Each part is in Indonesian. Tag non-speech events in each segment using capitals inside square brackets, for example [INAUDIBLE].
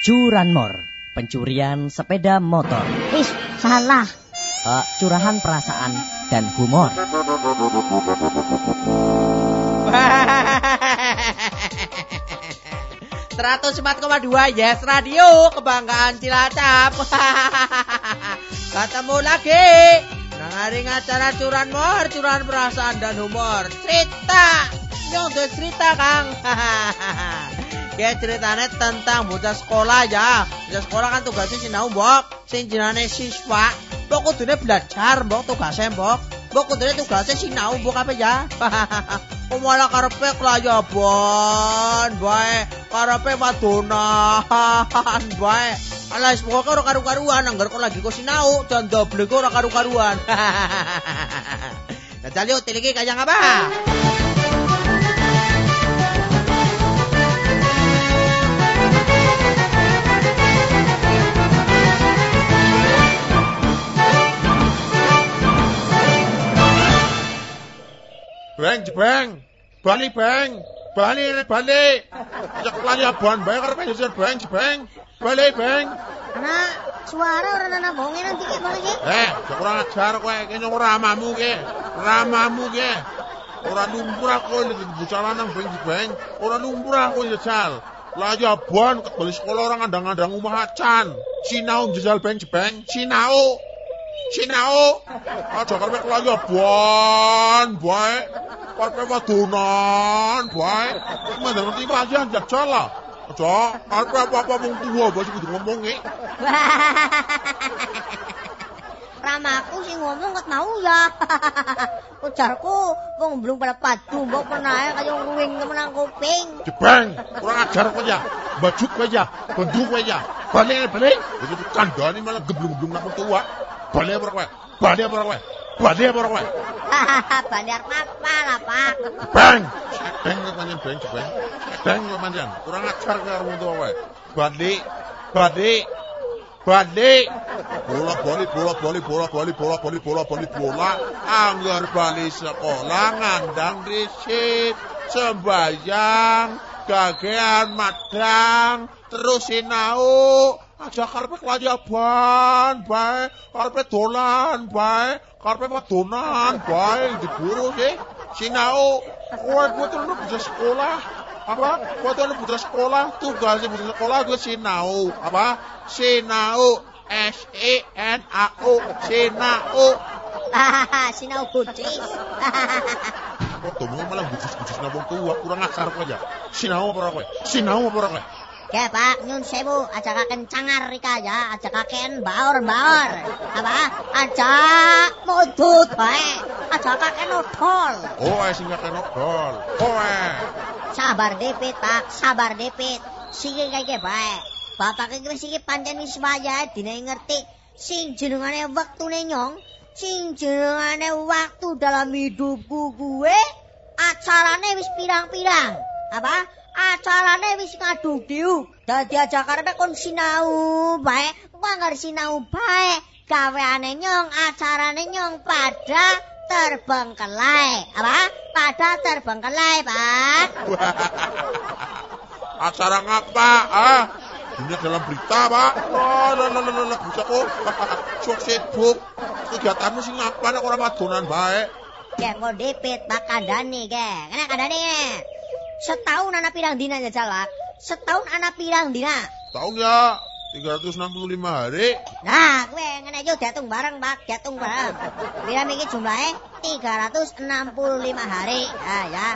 Curanmor, pencurian sepeda motor. Wis, salah. Uh, curahan perasaan dan humor. 104,2 Yes Radio Kebanggaan Cilacap [LAUGHS] Ketemu lagi Dengerin acara curanmor Curahan perasaan dan humor Cerita Yang udah cerita Kang [LAUGHS] Kayak ceritanya tentang bocah sekolah ya. Bocah sekolah kan tugasnya sinau mbok. Sing jenane siswa. Mbok kudune belajar mbok tugasnya mbok. Mbok kudune tugasnya sinau mbok apa ya? [LAUGHS] Kok malah karepe kelayaban bae karepe wadonan [LAUGHS] bae Alah pokoke ora karu-karuan anggar kok lagi kok sinau dan double kok ora karu-karuan. Nah, yuk tiliki kayang apa? Bang, jebang. Bali, bang. Bali, bali. Ya kelayaban bae karep nyusun bang, jebang. Bali, bang. Anak, suara orang anak bohongin nanti kayak balik ya. Eh, ya kurang ajar kowe, kene ora ramamu ke. Ramamu ke. Ora numpur aku iki bocah lanang bang jebang. Ora numpur aku jajal. Layaban kebeli sekolah orang andang-andang rumah acan. Sinau jajal bang jebang. Sinau. Sinau. Aja karep kelayaban bae. Karepe wadonan bae. Mandang ngerti aja jajal lah. Aja, karepe apa-apa wong tuwa bae kudu ngomong e. [LAUGHS] Ramaku sih ngomong ket mau ya. [LAUGHS] Ujarku wong belum pada padu mbok pernah kaya ruwing temenan kuping. Jebang, kurang ajar kowe ya. Baju kowe ya, bendu kowe ya. Balik balik. Itu kandhane malah geblung-geblung nang tua. Balik apa kowe? Balik apa kowe? Balik apa kowe? Bandar apa lah, Pak? Bang. Bang pancen bang jebang. Bang pancen. Kurang ajar karo wong tua kowe. Balik. Balik. Balik. Bola bali bola bali bola bali bola bali bola bali bola. Anggar bali sekolah ngandang risit. Sembayang. Gagean madang. Terus sinau. Aja karepe kelayaban bae, karepe dolan bae, karepe wadonan bae diburu sih. Sinau, kowe kuwi terus bisa sekolah. Apa? Kowe terus bisa sekolah, tugasnya bisa sekolah gue sinau. Apa? Sinau. S E N A U sinau. Sinau bucis. Kok malah bujis-bujis nang wong kurang ajar kowe ya. Sinau apa kowe? Sinau apa kowe? Ya Pak, nyun sewu, ajakaken cangar rika ya, ajakaken baor-baor. Apa? Ajak mudut bae. Ajakaken odol. Oh, sing ngakeh nodol. Kowe. Sabar dipit, Pak, sabar dipit. Siki kaya bae. Bapak iki wis iki pancen wis wayahe dine ngerti sing jenengane wektune nyong, sing jenengane waktu dalam hidupku kuwe acarane wis pirang-pirang. Apa? Acarane wis ngaduk diuk. Dadi aja karepe kon sinau bae, kok anggar sinau bae. Gaweane nyong, acarane nyong pada terbengkelai. Apa? Pada terbengkelai, Pak. [LAUGHS] Acara ngapa? Ah, dunia dalam berita, Pak. Oh, lah, lah, bisa kok. [LAUGHS] Sok sibuk. Kegiatanmu sih ngapa nek orang wadonan baik. Ya, kok dipit, Pak Kandani, ke. Kena Kandani, ke. Setahun anak pirang dina jalak. Setahun anak pirang dina. Tahu ya, 365 hari. Nah, gue ngene yo diatung bareng, Pak, diatung bareng. Pira iki jumlahe 365 hari. Ah ya.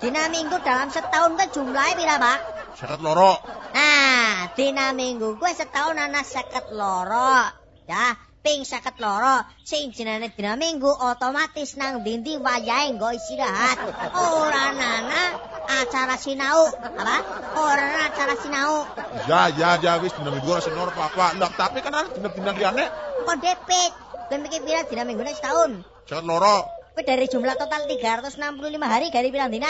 Dina minggu dalam setahun kan jumlahnya pira, Pak? Seket loro. Nah, dina minggu gue setahun anak seket loro. Ya, ping seket loro sing jenenge dina minggu otomatis nang dindi wayahe nggo istirahat ora nana acara sinau apa ora nana acara sinau Ya, ya, ya, wis dina minggu ora sing loro apa. Lah, tapi kan ada dina-dina liyane kok depet gue mikir pira dina minggu setahun seket loro. Kowe dari jumlah total 365 hari gari pirang dina?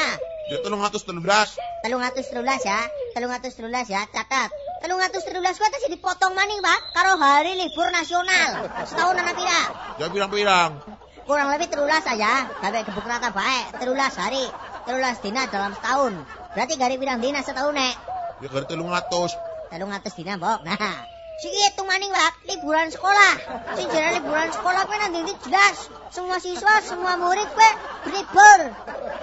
Ya 313. 313 ya. 313 ya, catat. 313 kuwi tas dipotong maning, Pak, karo hari libur nasional. Setahun anak pira? Ya pirang-pirang. Kurang lebih terulas aja, gawe gebuk rata bae, terulas hari, terulas dina dalam setahun. Berarti gari pirang dina setahun nek? Ya gari 300. 300 dina, Mbok. Nah, Siki hitung maning, Pak, liburan sekolah. Sing jenenge liburan sekolah kuwi nang ndi jelas. Semua siswa, semua murid kuwi berlibur.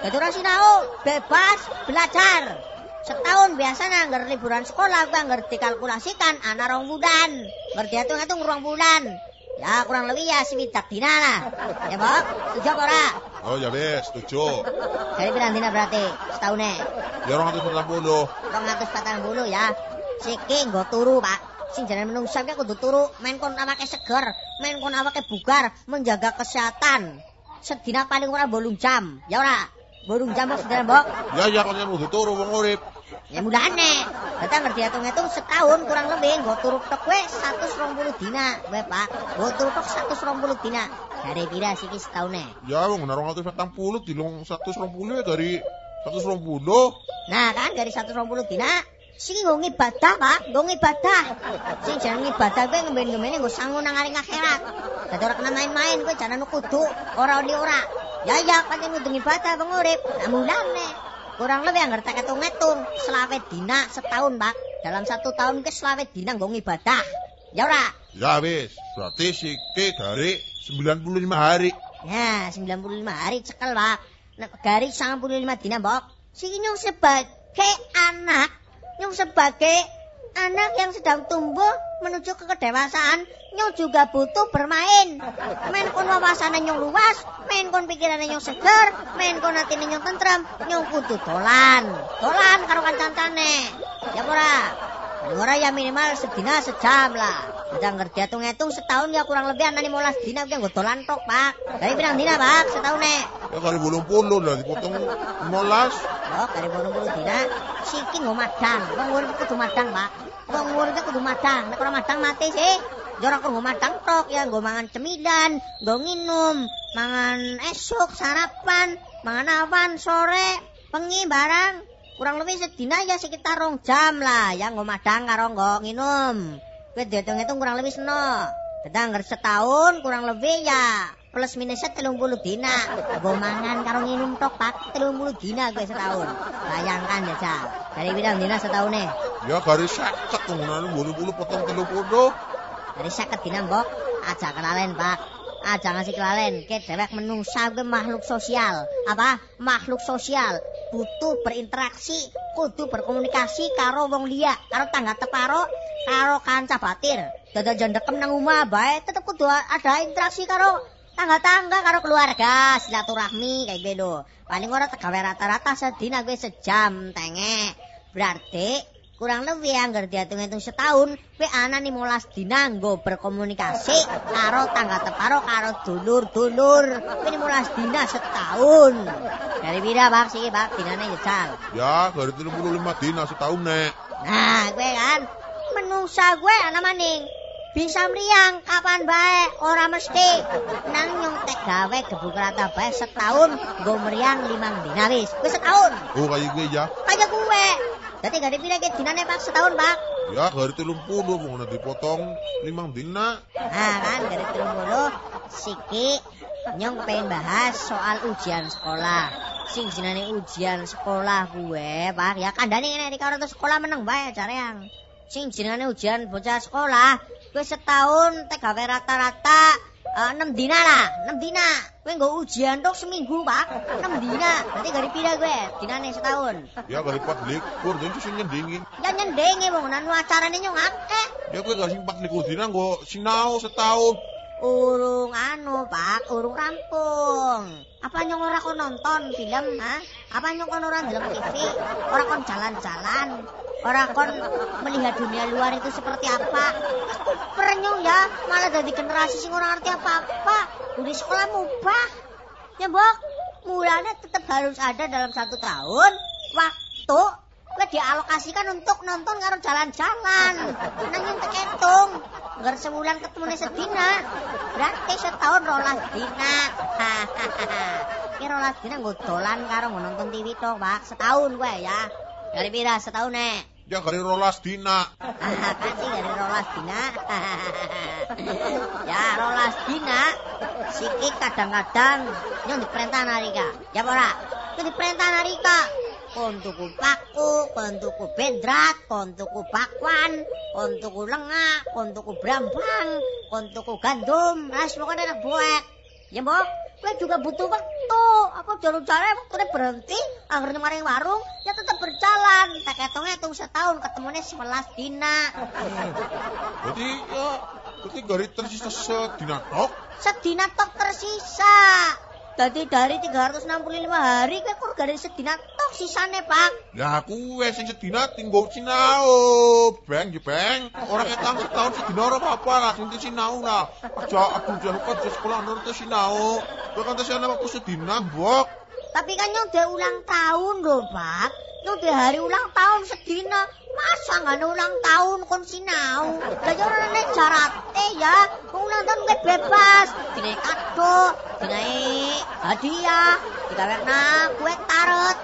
Dadi ora sinau, bebas belajar. Setahun biasa nangger liburan sekolah kuwi anggar dikalkulasikan ana rong bulan. Ngerti hitung-hitung rong bulan. Ya kurang lebih ya swidak dina lah. Ya, Mbok. Setuju apa ora? Oh ya wis, setuju. Jadi pirang dina berarti setahunnya? Ya 240. 240 ya. Siki nggo turu, Pak. Sing jenenge menungsa ki kudu turu, main kon awake seger, main kon awake bugar, menjaga kesehatan. Sedina paling ora 8 jam. Ya ora? 8 jam kok sedina, Mbok. Ya ya kon kudu turu wong urip. Ya mulane. Dadi ngerti hitung-hitung setahun kurang lebih nggo turu tok kowe 120 dina, kowe Pak. Nggo turu tok 120 dina. Dari pira siki setahunnya? Ya wong 240 dilung 120 ya dari 120. Nah kan dari 120 dina Sing nggo ngibadah, Pak, nggo ngibadah. Sing jeneng ngibadah kuwi ngemben-ngembene nggo sangu nang aring akhirat. Dadi ora kena main-main kowe jangan kudu ora oli ora. Ya ya kan kudu ngibadah wong urip. Nah mulane kurang lebih anggar tak ngitung selawe dina setahun, Pak. Dalam satu tahun ke selawe dina nggo ngibadah. Ya ora? Ya wis, berarti siki dari 95 hari. Ya, 95 hari cekel, Pak. Nek garis 95 dina, Mbok. Sing nyong sebagai anak Nyong sebagai anak yang sedang tumbuh menuju ke kedewasaan, nyong juga butuh bermain. Main kon wawasannya nyong luas, main kon pikirannya nyong seger, main kon hati nyong tentrem, nyong kudu dolan. Dolan karo kancancane. Ya ora? Ora ya minimal sedina sejam lah. Udah ngerti hitung-hitung setahun ya kurang lebih anani molas dina kuwi nggo dolan tok, Pak. Dari pirang dina, Pak? Setahun nek. Ya kali bolong puluh lah dipotong 15. Oh, bolong puluh dina siki nggo madang. Wong urip kudu madang, Pak. Wong urip kudu madang. Nek ora madang mati sih. Jora kok nggo madang tok ya nggo mangan cemilan, nggo nginum, mangan esuk sarapan, mangan awan sore, pengi barang. Kurang lebih sedina ya sekitar rong jam lah ya nggo madang karo nggo nginum. Kowe dihitung-hitung kurang lebih seno. Tetang setahun kurang lebih ya plus minusnya telung puluh dina. Gue mangan karo nginum tok pak telung puluh dina gue setahun. Bayangkan ya Cal. Dari bidang dina setahun nih. Ya garis sakit penggunaan bulu bulu potong telung puluh. Dari sakit dina mbok. Aja kenalen pak. Aja ngasih kelalen. Ke dewek menungsa gue makhluk sosial. Apa? Makhluk sosial. Butuh berinteraksi. Kudu berkomunikasi karo wong liya. Karo tangga teparo. Karo kanca batir. Dada jandekem nang omah bae tetep kudu ada interaksi karo tangga-tangga karo keluarga, silaturahmi kayak gitu. Paling ora tegawe rata-rata sedina gue sejam tenge. Berarti kurang lebih anggar dihitung-hitung setahun, gue ana nih molas dina nggo berkomunikasi karo tangga teparo karo dulur-dulur. Gue nih molas dina setahun. Dari bida bak sih bak dinane jejal. Ya, dari 35 dina setahun nek. Nah, gue kan menungsa gue ana maning. Bisa meriang kapan bae? Ora mesti. Nang nyong tek gawe gebuk rata bae setahun gue meriang limang dina wis. Wis setahun. Oh kayak gue ya. kayak gue. Jadi gak dipilih ke dinane pak setahun pak. Ya dari telung puluh mau dipotong limang dina. nah kan dari telung puluh. Siki nyong pengen bahas soal ujian sekolah. Sing jenenge ujian sekolah gue pak. Ya kandane ngene iki karo sekolah meneng bae jare yang sing jenenge ujian bocah sekolah gue setahun teh gawe rata-rata uh, 6 dina lah 6 dina. Gue nggo ujian tok seminggu pak. 6 dina. Berarti gari pira gue dinane setahun. Ya empat likur, jadi sing nyendingin. ya nyendenge wong nan acarane nyong akeh. Ya gue gak sing empat likur dina gue sinau setahun. urung anu pak. Urung rampung. Apa nyong ora kon nonton film ha? Apa nyong kon ora ndelok TV ora kon jalan-jalan ora kon melihat dunia luar itu seperti apa? Perenyong ya malah jadi generasi sing ora ngerti apa-apa. Udah sekolah mubah. Ya mbok mulanya tetap harus ada dalam satu tahun waktu gue dialokasikan untuk nonton karo jalan-jalan. Nang yang ketung Nggak sebulan ketemu sedina. Berarti setahun rolas dina. [LAUGHS] Ini rolas dina gue dolan karo nonton TV tok pak setahun gue ya. Dari pira? Setahun nek Ya dari rolas dina. Kan sih dari rolas dina. [LAUGHS] ya rolas dina. Siki kadang-kadang nyong diperintah narika. Ya ora? Itu diperintah narika. kon tuku paku, kon tuku bendrat, kon bakwan, kon lengah, kon tuku brambang, gandum, ras pokoknya enak buek. Ya mbok, kowe juga butuh waktu. Apa jalan-jalan waktunya berhenti, akhirnya maring warung, ya. Tak ketongnya hitung setahun, ketemunya sebelas dina. Berarti ya, berarti gari tersisa sedina tok. Sedina tok tersisa. Jadi dari 365 hari, kowe kur gari sedina tok sisane, Pak. Lah aku wes sing sedina tinggal sinau, beng ya beng. Orang ketang setahun sedina ora apa-apa lah, sing sinau lah. Aja aduh jangan lupa di sekolah nurut sinau. Kok kan tesane waktu sedina, Mbok. Tapi kan nyong udah ulang tahun loh, Pak. Nyong udah hari ulang tahun sedina. Masa nggak ada ulang tahun kon sinau? Lah nek jarate ya. Wong Ulang tahun gue bebas. Dinaik kado, dinaik hadiah, digawekna kue tarot.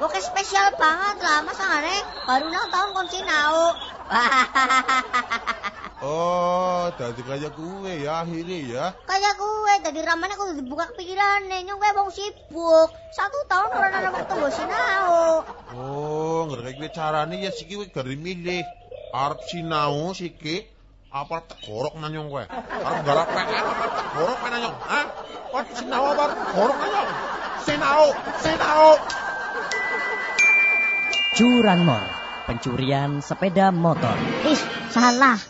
Oke spesial banget lah, masa nek baru ulang tahun kon sinau? [LAUGHS] Oh, dadi kayak gue ya akhirnya ya. Kayak gue, tadi ramane kudu dibuka pikirannya, nyong gue mau sibuk. Satu tahun ora ana waktu gue sinau. Oh, ngerti gue carane ya siki gue gari milih. Arep sinau siki apa tegorok nanyong gue. Arep garap PR apa tegorok nanyong. Hah? Kok sinau apa tegorok nanyong? Sinau, sinau. Curanmor, pencurian sepeda motor. Ih, salah.